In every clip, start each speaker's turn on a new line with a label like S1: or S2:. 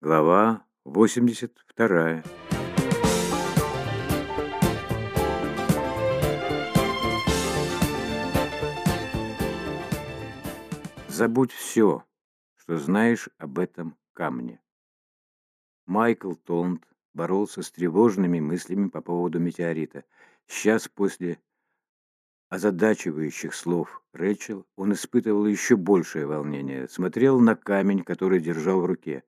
S1: Глава 82. Забудь все, что знаешь об этом камне. Майкл Толнд боролся с тревожными мыслями по поводу метеорита. Сейчас после озадачивающих слов Рэчел он испытывал еще большее волнение, смотрел на камень, который держал в руке.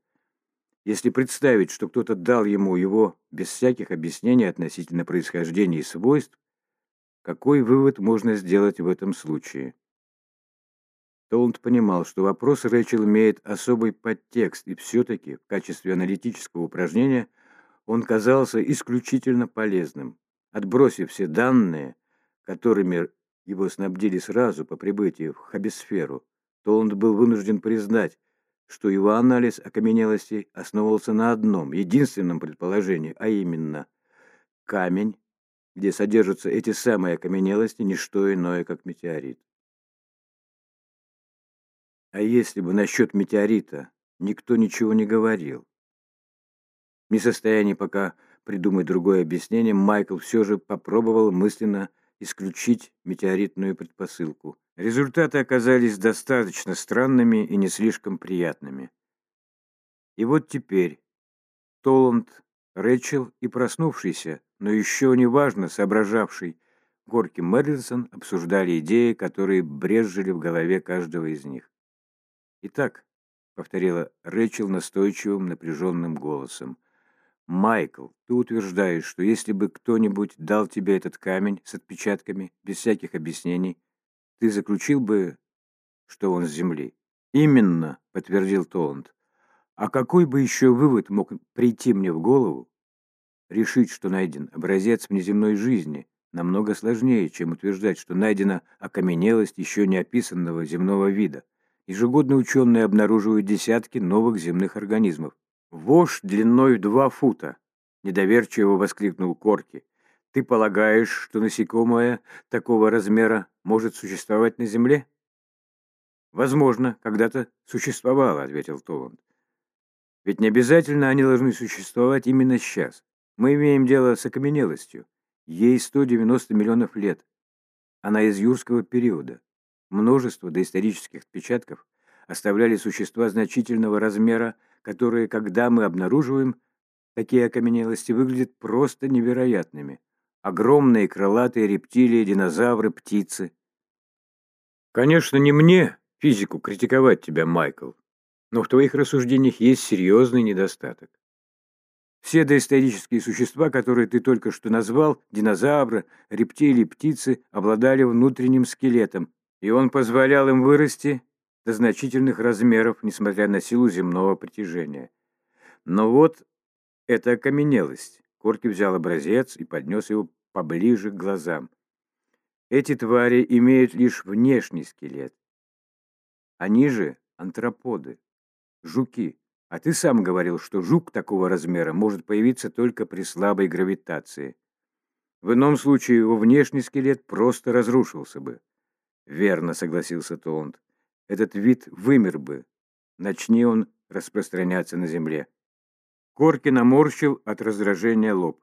S1: Если представить, что кто-то дал ему его без всяких объяснений относительно происхождения и свойств, какой вывод можно сделать в этом случае? Толанд понимал, что вопрос Рэчел имеет особый подтекст, и все-таки в качестве аналитического упражнения он казался исключительно полезным. Отбросив все данные, которыми его снабдили сразу по прибытии в Хабисферу, Толанд был вынужден признать, что его анализ окаменелостей основывался на одном, единственном предположении, а именно камень, где содержатся эти самые окаменелости, не что иное, как метеорит. А если бы насчет метеорита никто ничего не говорил? Не в состоянии пока придумать другое объяснение, Майкл все же попробовал мысленно исключить метеоритную предпосылку. Результаты оказались достаточно странными и не слишком приятными. И вот теперь Толланд, Рэчел и проснувшийся, но еще неважно соображавший Горки Мерлинсон обсуждали идеи, которые брезжили в голове каждого из них. «Итак», — повторила Рэчел настойчивым напряженным голосом, — «Майкл, ты утверждаешь, что если бы кто-нибудь дал тебе этот камень с отпечатками, без всяких объяснений, ты заключил бы, что он с земли?» «Именно», — подтвердил Толланд. «А какой бы еще вывод мог прийти мне в голову? Решить, что найден образец внеземной жизни, намного сложнее, чем утверждать, что найдена окаменелость еще не описанного земного вида. Ежегодно ученые обнаруживают десятки новых земных организмов, «Вошь длиной в два фута!» — недоверчиво воскликнул Корки. «Ты полагаешь, что насекомое такого размера может существовать на Земле?» «Возможно, когда-то существовало», — ответил Толанд. «Ведь не обязательно они должны существовать именно сейчас. Мы имеем дело с окаменелостью. Ей 190 миллионов лет. Она из юрского периода. Множество доисторических отпечатков оставляли существа значительного размера, которые, когда мы обнаруживаем такие окаменелости, выглядят просто невероятными. Огромные крылатые рептилии, динозавры, птицы. Конечно, не мне, физику, критиковать тебя, Майкл, но в твоих рассуждениях есть серьезный недостаток. Все доисторические существа, которые ты только что назвал, динозавры, рептилии, птицы, обладали внутренним скелетом, и он позволял им вырасти до значительных размеров, несмотря на силу земного притяжения. Но вот эта окаменелость. Корки взял образец и поднес его поближе к глазам. Эти твари имеют лишь внешний скелет. Они же антроподы, жуки. А ты сам говорил, что жук такого размера может появиться только при слабой гравитации. В ином случае его внешний скелет просто разрушился бы. Верно, согласился Толанд этот вид вымер бы, начни он распространяться на земле. Корки наморщил от раздражения лоб.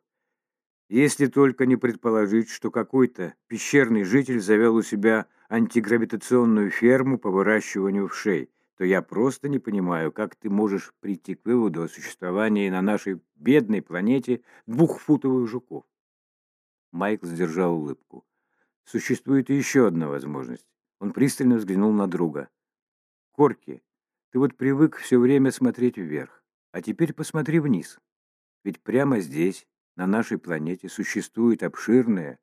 S1: Если только не предположить, что какой-то пещерный житель завел у себя антигравитационную ферму по выращиванию вшей, то я просто не понимаю, как ты можешь прийти к выводу о существовании на нашей бедной планете двухфутовых жуков. Майкл сдержал улыбку. Существует еще одна возможность. Он пристально взглянул на друга. Корки, ты вот привык все время смотреть вверх, а теперь посмотри вниз. Ведь прямо здесь, на нашей планете, существует обширная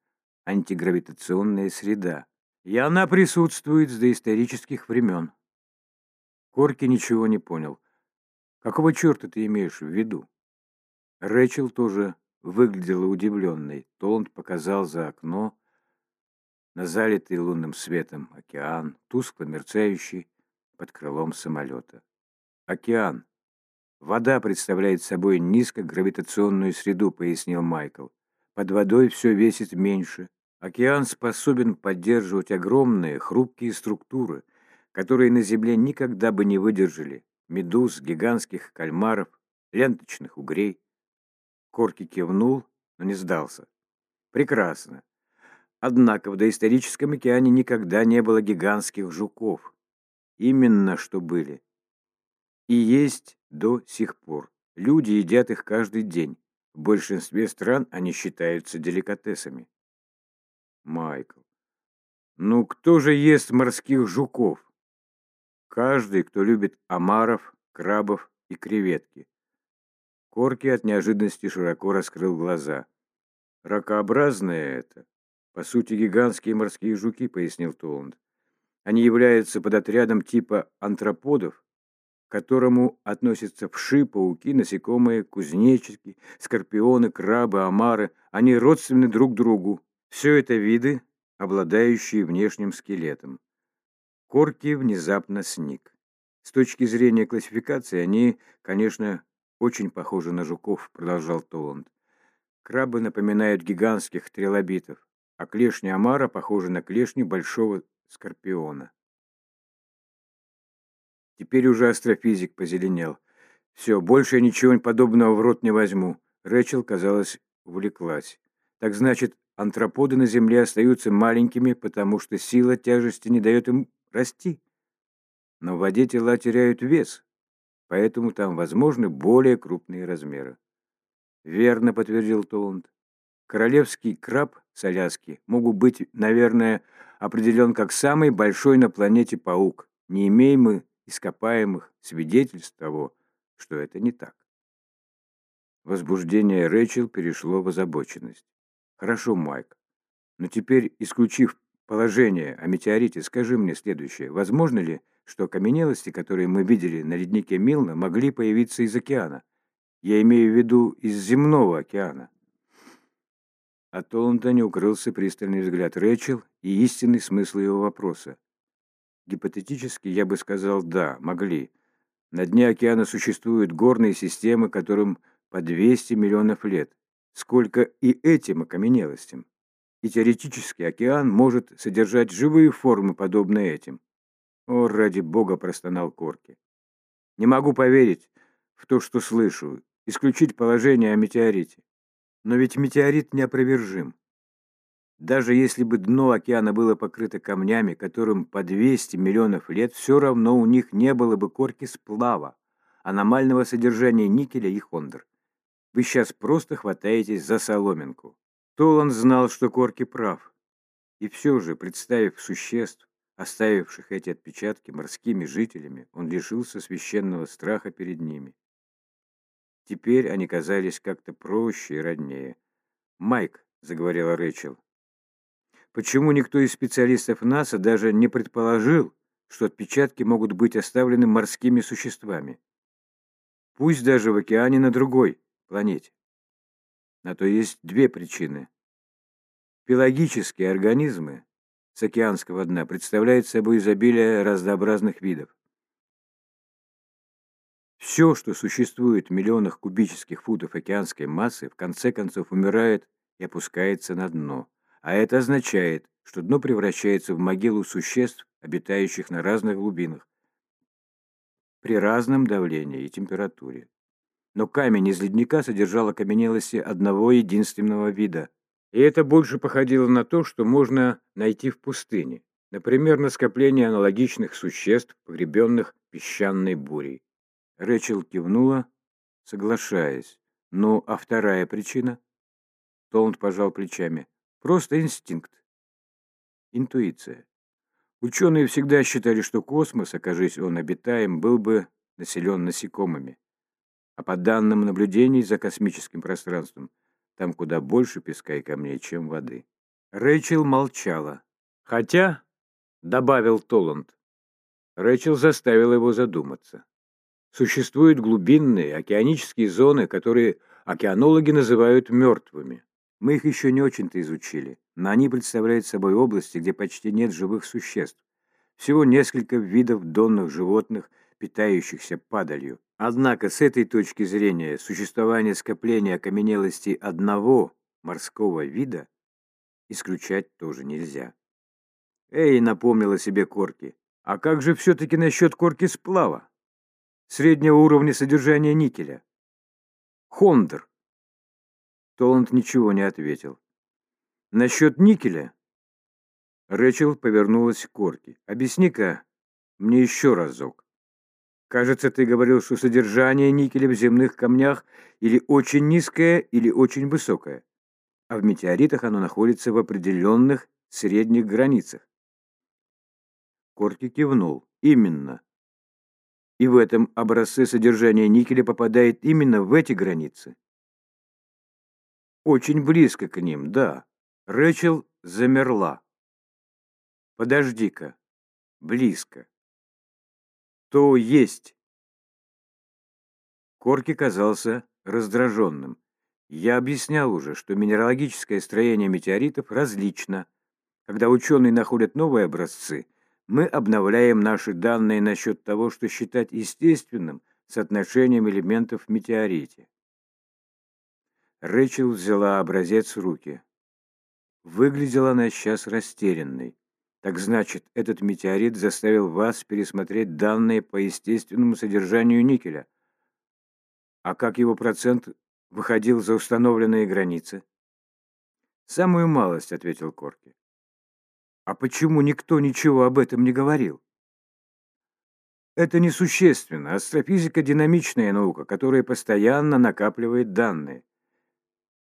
S1: антигравитационная среда, и она присутствует с доисторических времен. Корки ничего не понял. Какого черта ты имеешь в виду? Рэчел тоже выглядела удивленной. Толанд показал за окно на залитый лунным светом океан, тускло мерцающий, под крылом самолета. Океан. Вода представляет собой низкогравитационную среду, пояснил Майкл. Под водой все весит меньше. Океан способен поддерживать огромные, хрупкие структуры, которые на Земле никогда бы не выдержали. Медуз, гигантских кальмаров, ленточных угрей. Корки кивнул, но не сдался. Прекрасно. Однако в доисторическом океане никогда не было гигантских жуков. Именно что были. И есть до сих пор. Люди едят их каждый день. В большинстве стран они считаются деликатесами. Майкл. Ну кто же ест морских жуков? Каждый, кто любит омаров, крабов и креветки. Корки от неожиданности широко раскрыл глаза. Ракообразные это. По сути, гигантские морские жуки, пояснил Толанд. Они являются подотрядом типа антроподов, которому относятся вши, пауки, насекомые, кузнечики, скорпионы, крабы, омары. Они родственны друг другу. Все это виды, обладающие внешним скелетом. Корки внезапно сник. С точки зрения классификации они, конечно, очень похожи на жуков, продолжал Толанд. Крабы напоминают гигантских трилобитов, а клешни омара похожи на клешни большого скорпиона. Теперь уже астрофизик позеленел. Все, больше я ничего подобного в рот не возьму. Рэчел, казалось, увлеклась. Так значит, антроподы на Земле остаются маленькими, потому что сила тяжести не дает им расти. Но в воде тела теряют вес, поэтому там возможны более крупные размеры. Верно, подтвердил Толанд. Королевский краб с Аляски могут быть, наверное, определен как самый большой на планете паук. Не имеем мы ископаемых свидетельств того, что это не так. Возбуждение Рэчел перешло в озабоченность. «Хорошо, Майк, но теперь, исключив положение о метеорите, скажи мне следующее. Возможно ли, что окаменелости, которые мы видели на леднике Милна, могли появиться из океана? Я имею в виду из земного океана». От Толланда не укрылся пристальный взгляд Рэчел и истинный смысл его вопроса. Гипотетически я бы сказал «да», могли. На дне океана существуют горные системы, которым по 200 миллионов лет, сколько и этим окаменелостям. И теоретически океан может содержать живые формы, подобные этим. О, ради бога, простонал Корки. Не могу поверить в то, что слышу, исключить положение о метеорите. Но ведь метеорит неопровержим. Даже если бы дно океана было покрыто камнями, которым по 200 миллионов лет, все равно у них не было бы корки сплава, аномального содержания никеля и хондр. Вы сейчас просто хватаетесь за соломинку. Толан знал, что Корки прав. И все же, представив существ, оставивших эти отпечатки морскими жителями, он лишился священного страха перед ними. Теперь они казались как-то проще и роднее. «Майк», — заговорила Рэчел, Почему никто из специалистов НАСА даже не предположил, что отпечатки могут быть оставлены морскими существами? Пусть даже в океане на другой планете. На то есть две причины. Пелагические организмы с океанского дна представляют собой изобилие разнообразных видов. Все, что существует в миллионах кубических футов океанской массы, в конце концов умирает и опускается на дно. А это означает, что дно превращается в могилу существ, обитающих на разных глубинах, при разном давлении и температуре. Но камень из ледника содержал окаменелости одного единственного вида. И это больше походило на то, что можно найти в пустыне. Например, на скопление аналогичных существ, погребенных песчаной бурей. Рэчел кивнула, соглашаясь. Ну, а вторая причина? Толнд пожал плечами. Просто инстинкт. Интуиция. Ученые всегда считали, что космос, окажись он обитаем, был бы населен насекомыми. А по данным наблюдений за космическим пространством, там куда больше песка и камней, чем воды. Рэйчел молчала. Хотя, добавил Толланд, Рэйчел заставила его задуматься. Существуют глубинные океанические зоны, которые океанологи называют мертвыми. Мы их еще не очень-то изучили, но они представляют собой области, где почти нет живых существ. Всего несколько видов донных животных, питающихся падалью. Однако с этой точки зрения существование скопления окаменелостей одного морского вида исключать тоже нельзя. Эй, напомнила себе Корки, а как же все-таки насчет корки сплава? Среднего уровня содержания никеля? Хондр. Толанд ничего не ответил. Насчет никеля? Рэчел повернулась к Корке. Объясни-ка мне еще разок. Кажется, ты говорил, что содержание никеля в земных камнях или очень низкое, или очень высокое, а в метеоритах оно находится в определенных средних границах. Корки кивнул. Именно. И в этом образце содержание никеля попадает именно в эти границы. Очень близко к ним, да. Рэчел замерла. Подожди-ка. Близко. То есть. Корки казался раздраженным. Я объяснял уже, что минералогическое строение метеоритов различно. Когда ученые находят новые образцы, мы обновляем наши данные насчет того, что считать естественным соотношением элементов в метеорите. Рэчел взяла образец в руки. Выглядела она сейчас растерянной. Так значит, этот метеорит заставил вас пересмотреть данные по естественному содержанию никеля. А как его процент выходил за установленные границы? «Самую малость», — ответил Корки. «А почему никто ничего об этом не говорил?» Это несущественно. Астрофизика – динамичная наука, которая постоянно накапливает данные.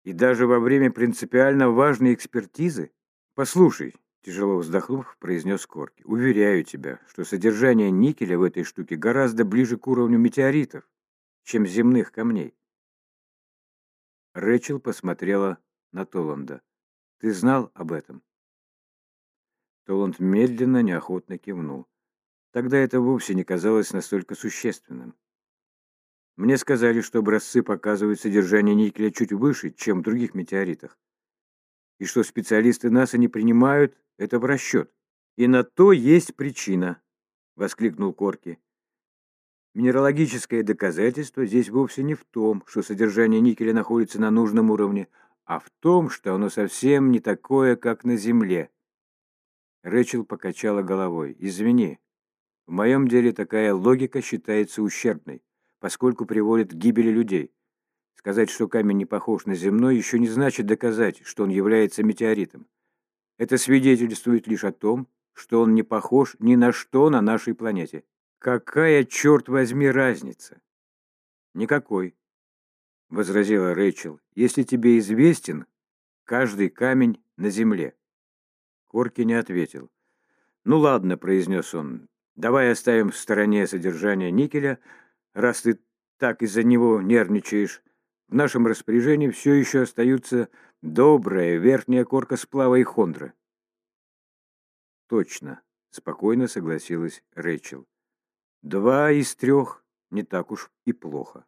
S1: И даже во время принципиально важной экспертизы... Послушай, Тяжело вздохнув, произнес Корки. «Уверяю тебя, что содержание никеля в этой штуке гораздо ближе к уровню метеоритов, чем земных камней». Рэчел посмотрела на Толанда. «Ты знал об этом?» Толанд медленно, неохотно кивнул. Тогда это вовсе не казалось настолько существенным. Мне сказали, что образцы показывают содержание никеля чуть выше, чем в других метеоритах, и что специалисты НАСА не принимают это в расчет. И на то есть причина, воскликнул Корки. Минералогическое доказательство здесь вовсе не в том, что содержание никеля находится на нужном уровне, а в том, что оно совсем не такое, как на Земле. Рэчел покачала головой. «Извини, в моем деле такая логика считается ущербной, поскольку приводит к гибели людей. Сказать, что камень не похож на земной, еще не значит доказать, что он является метеоритом. Это свидетельствует лишь о том, что он не похож ни на что на нашей планете. Какая, черт возьми, разница? Никакой, — возразила Рэйчел, — если тебе известен каждый камень на земле. Корки не ответил. «Ну ладно», — произнес он, — «давай оставим в стороне содержание никеля, раз ты так из-за него нервничаешь. В нашем распоряжении все еще остаются добрая верхняя корка сплава и хондра. Точно, спокойно согласилась Рэйчел. Два из трех не так уж и плохо.